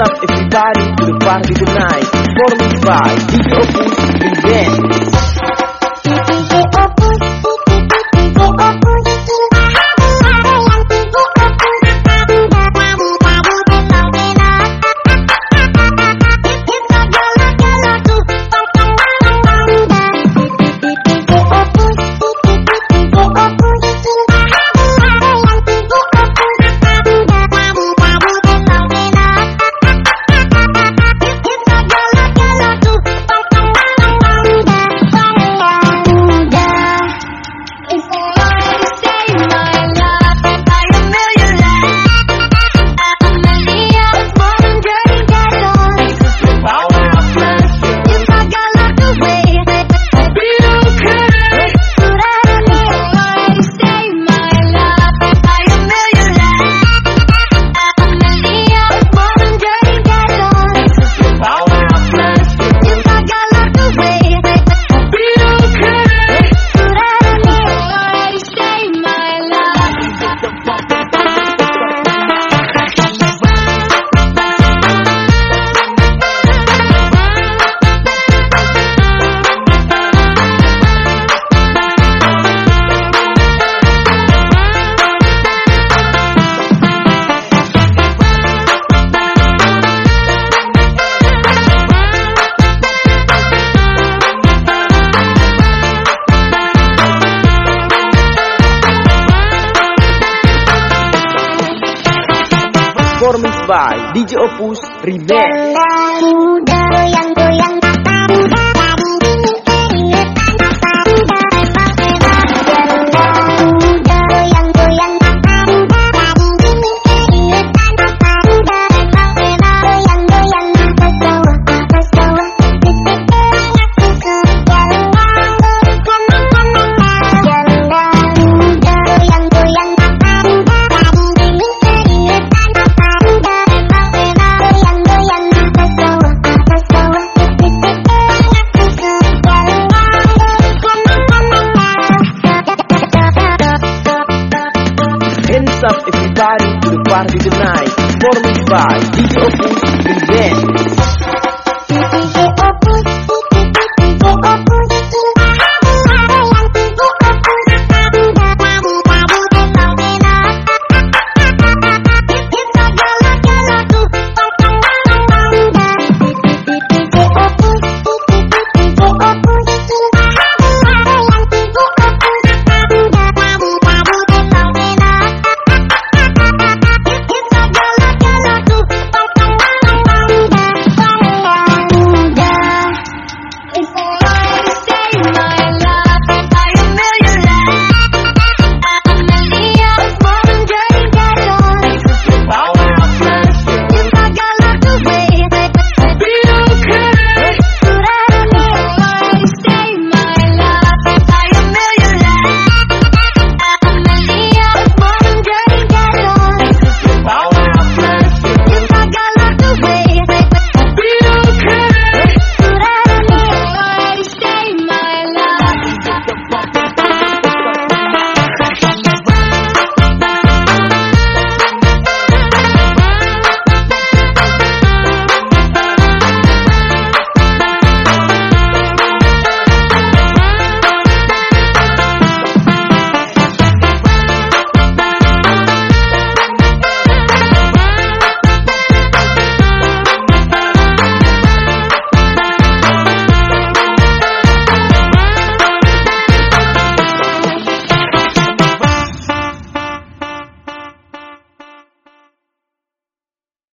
up everybody to the party tonight. Performance by DJ Opus Performance by DJ Opus Remix. muda goyang-goyang